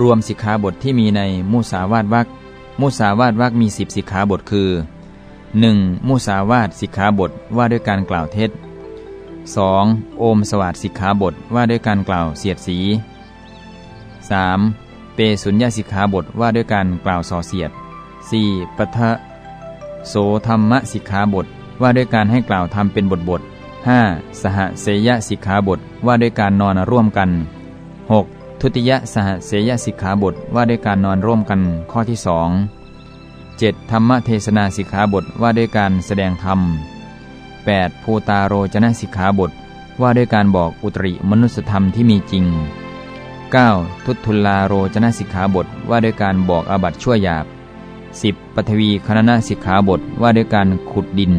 รวมสิกขาบทที่มีในมุสาวาทวักมุสาวาทวักมีสิบสิกขาบทคือ 1. มุสาวาทสิกขาบทว่าด้วยการกล่าวเท็จ 2. โอมสวัสดสิกขาบทว่าด้วยการกล่าวเสียดสี 3. เปสุญญาสิกขาบทว่าด้วยการกล่าวส่อเสียด 4. ปัทะโสธรรมสิกขาบทว่าด้วยการให้กล่าวทำเป็นบทบท 5. สหเสยสิกขาบทว่าด้วยการนอนร่วมกัน 6. ทุติยสหเสยสิกขาบทว่าด้วยการนอนร่วมกันข้อที่สอง 7. ธรรมเทศนาสิกขาบทว่าด้วยการแสดงธรรม 8. ภูตาโรจนสิกขาบทว่าด้วยการบอกอุตริมนุสธรรมที่มีจริง 9. ทุตทุลาโรจนสิกขาบทว่าด้วยการบอกอาบัตชั่วหยาบ 10. ปฐวีคณนาสิกขาบทว่าด้วยการขุดดิน